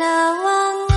那忘